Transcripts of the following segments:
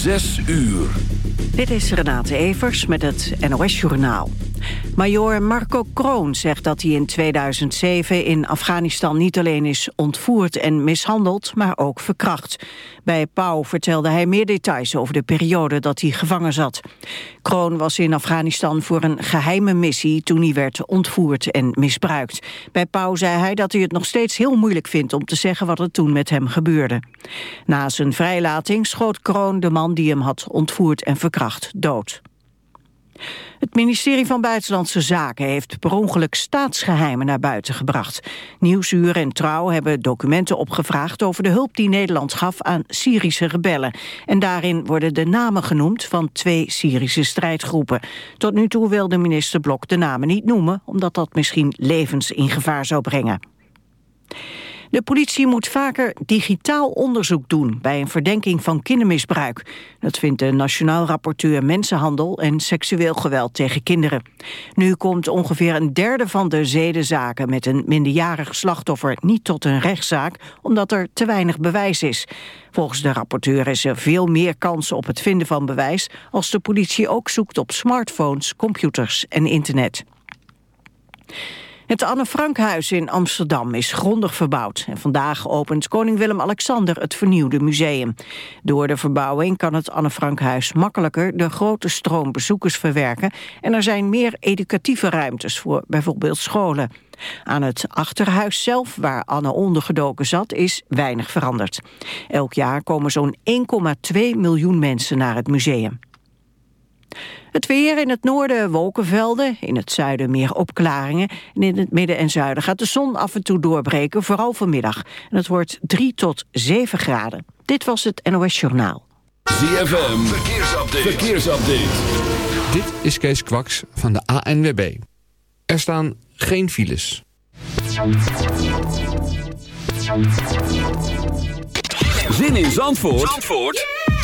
Zes uur. Dit is Renate Evers met het NOS Journaal. Major Marco Kroon zegt dat hij in 2007 in Afghanistan niet alleen is ontvoerd en mishandeld, maar ook verkracht. Bij Pauw vertelde hij meer details over de periode dat hij gevangen zat. Kroon was in Afghanistan voor een geheime missie toen hij werd ontvoerd en misbruikt. Bij Pauw zei hij dat hij het nog steeds heel moeilijk vindt om te zeggen wat er toen met hem gebeurde. Na zijn vrijlating schoot Kroon de man die hem had ontvoerd en verkracht dood. Het ministerie van Buitenlandse Zaken heeft per ongeluk staatsgeheimen naar buiten gebracht. Nieuwsuur en Trouw hebben documenten opgevraagd over de hulp die Nederland gaf aan Syrische rebellen. En daarin worden de namen genoemd van twee Syrische strijdgroepen. Tot nu toe wilde minister Blok de namen niet noemen, omdat dat misschien levens in gevaar zou brengen. De politie moet vaker digitaal onderzoek doen bij een verdenking van kindermisbruik. Dat vindt de Nationaal Rapporteur Mensenhandel en Seksueel Geweld tegen Kinderen. Nu komt ongeveer een derde van de zedenzaken met een minderjarig slachtoffer niet tot een rechtszaak, omdat er te weinig bewijs is. Volgens de rapporteur is er veel meer kans op het vinden van bewijs als de politie ook zoekt op smartphones, computers en internet. Het Anne Frankhuis in Amsterdam is grondig verbouwd. En vandaag opent koning Willem-Alexander het vernieuwde museum. Door de verbouwing kan het Anne Frankhuis makkelijker de grote stroom bezoekers verwerken. En er zijn meer educatieve ruimtes voor bijvoorbeeld scholen. Aan het achterhuis zelf, waar Anne ondergedoken zat, is weinig veranderd. Elk jaar komen zo'n 1,2 miljoen mensen naar het museum. Het weer in het noorden wolkenvelden, in het zuiden meer opklaringen... en in het midden en zuiden gaat de zon af en toe doorbreken, vooral vanmiddag. En het wordt 3 tot 7 graden. Dit was het NOS Journaal. ZFM, verkeersupdate. verkeersupdate. Dit is Kees Kwaks van de ANWB. Er staan geen files. Zin in Zandvoort, Zandvoort?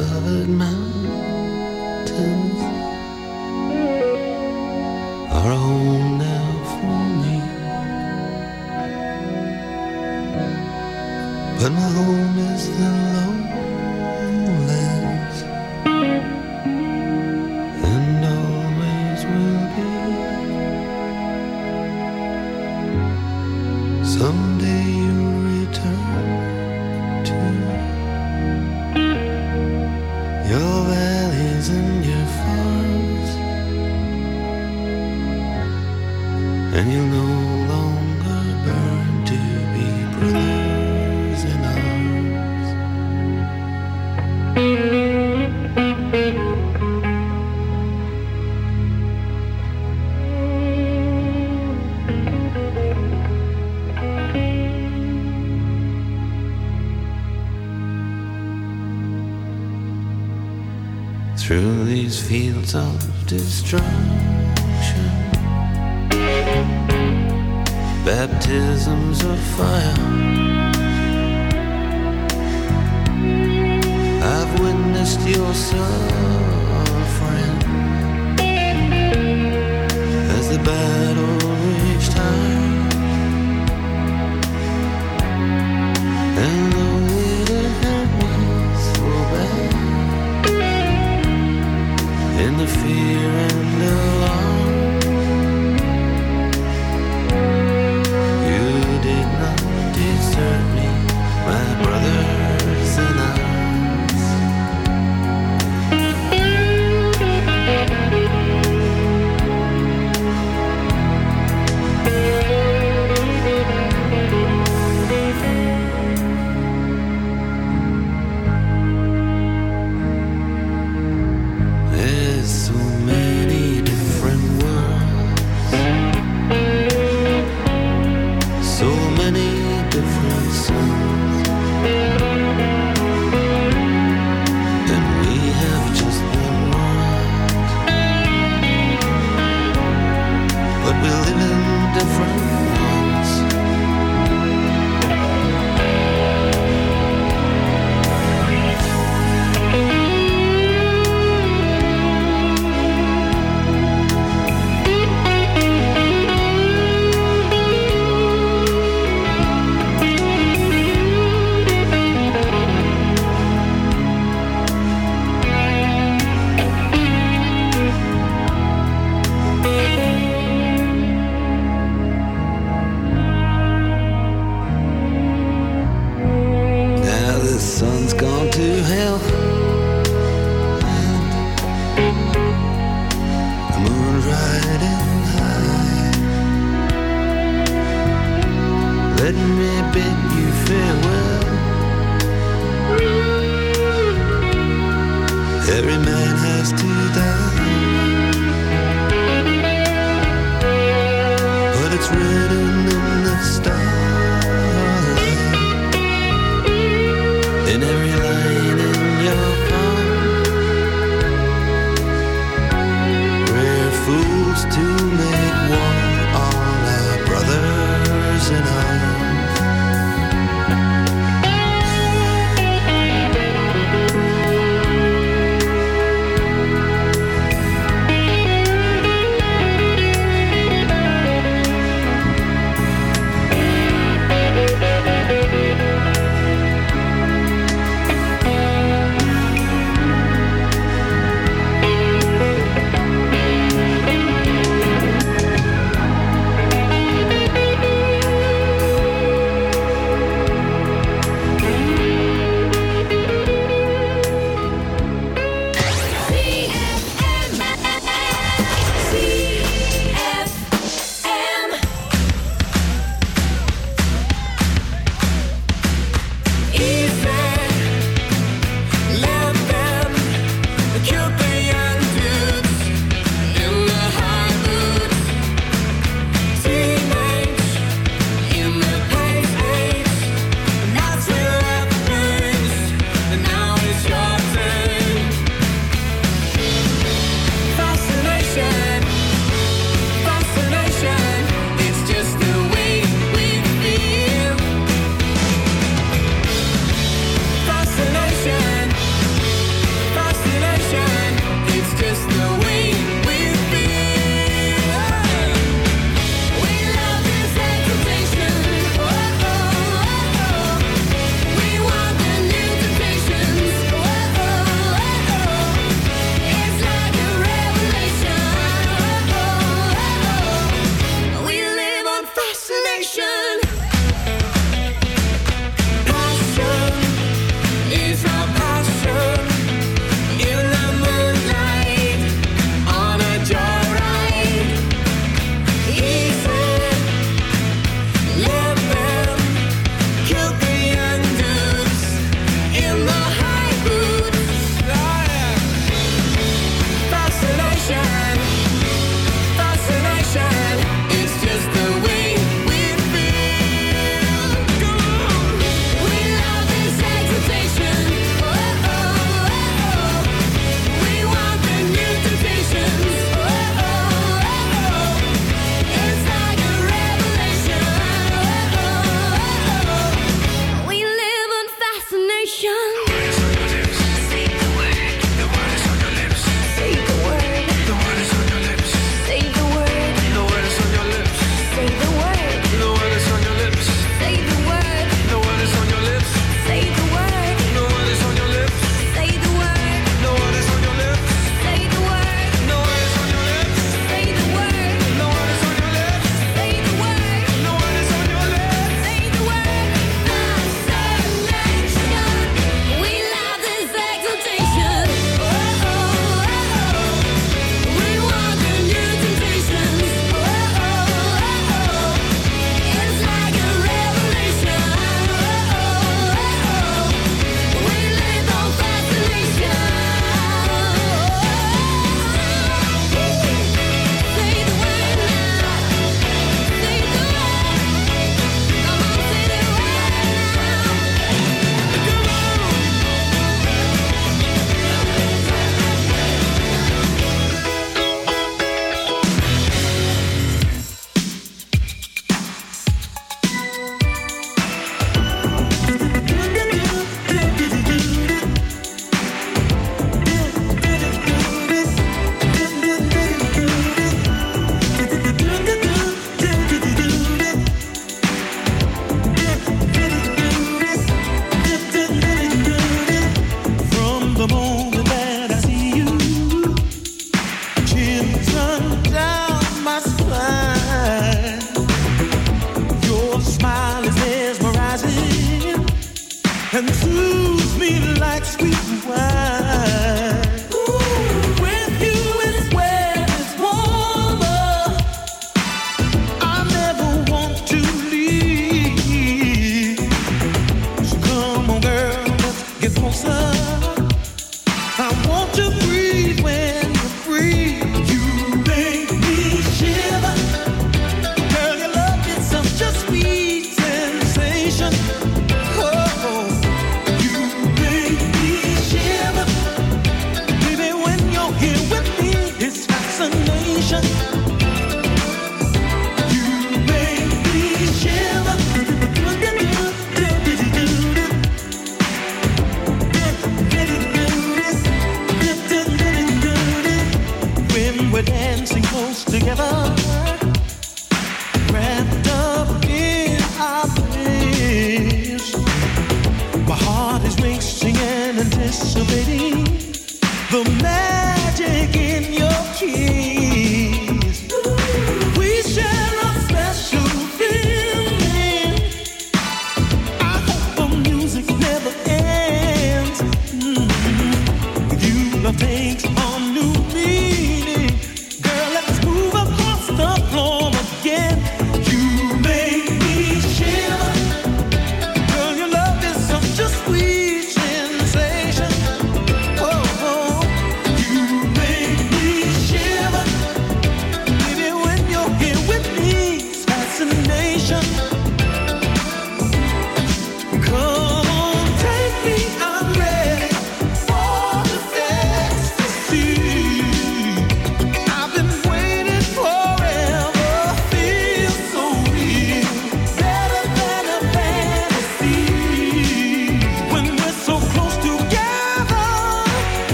covered my agents of destruction, baptisms of fire. I've witnessed your suffering.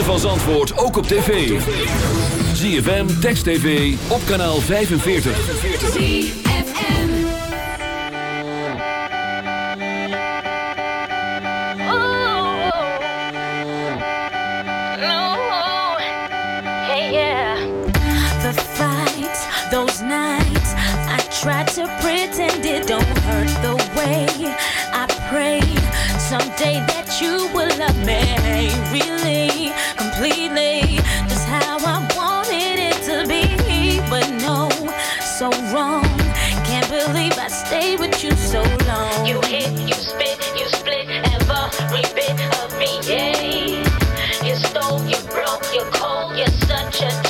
ritme van Zandvoort ook op tv. ZFM, Text TV, op kanaal 45. ZFM Hey, yeah. The fights, those nights I tried to pretend it don't hurt the way I pray. someday that you would love me really, completely, just how I wanted it to be. But no, so wrong. Can't believe I stayed with you so long. You hit, you spit, you split every bit of me. Yeah. You stole, you broke, you cold, you're such a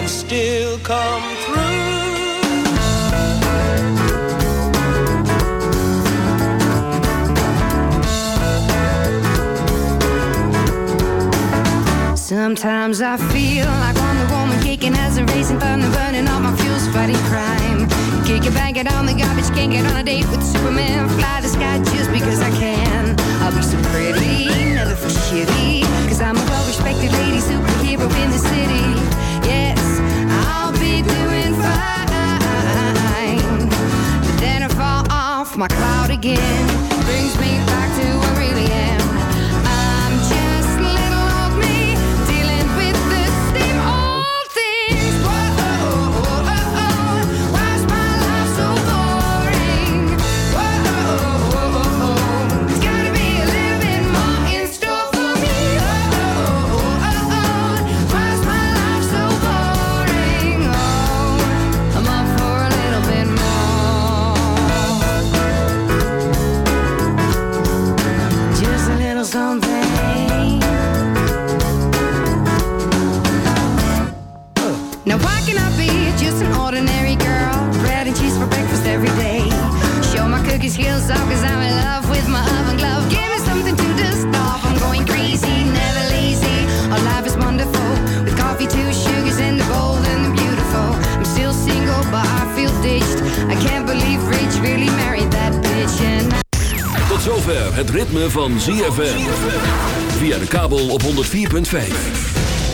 can still come through. Sometimes I feel like Wonder Woman kicking as a racing thunder, burning all my fuels, fighting crime. Kick it, bang it on the garbage, can't get on a date with Superman. Fly the sky just because I can. I'll be so pretty, never feel shitty. Cause I'm a well respected lady superhero in the city my cloud again. Brings me back to where I really am. Cookie skills off cause I'm in love with my oven glove. Give me something to dust off. I'm going crazy, never lazy. Our life is wonderful. With coffee, two sugars, and the bold and the beautiful. I'm still single, but I feel ditched. I can't believe Rich really married that bitch. And I Tot zover het ritme van ZFM. Via de kabel op 104.5.